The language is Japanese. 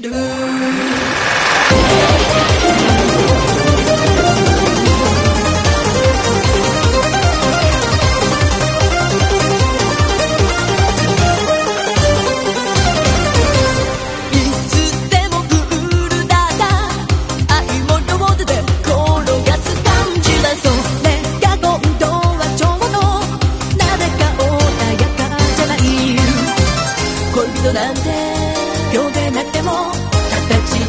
る。いつでもクールだった愛も両手で転がす感じだそれが今度はちょうどなぜか穏やかじゃない。恋人なんてなくても形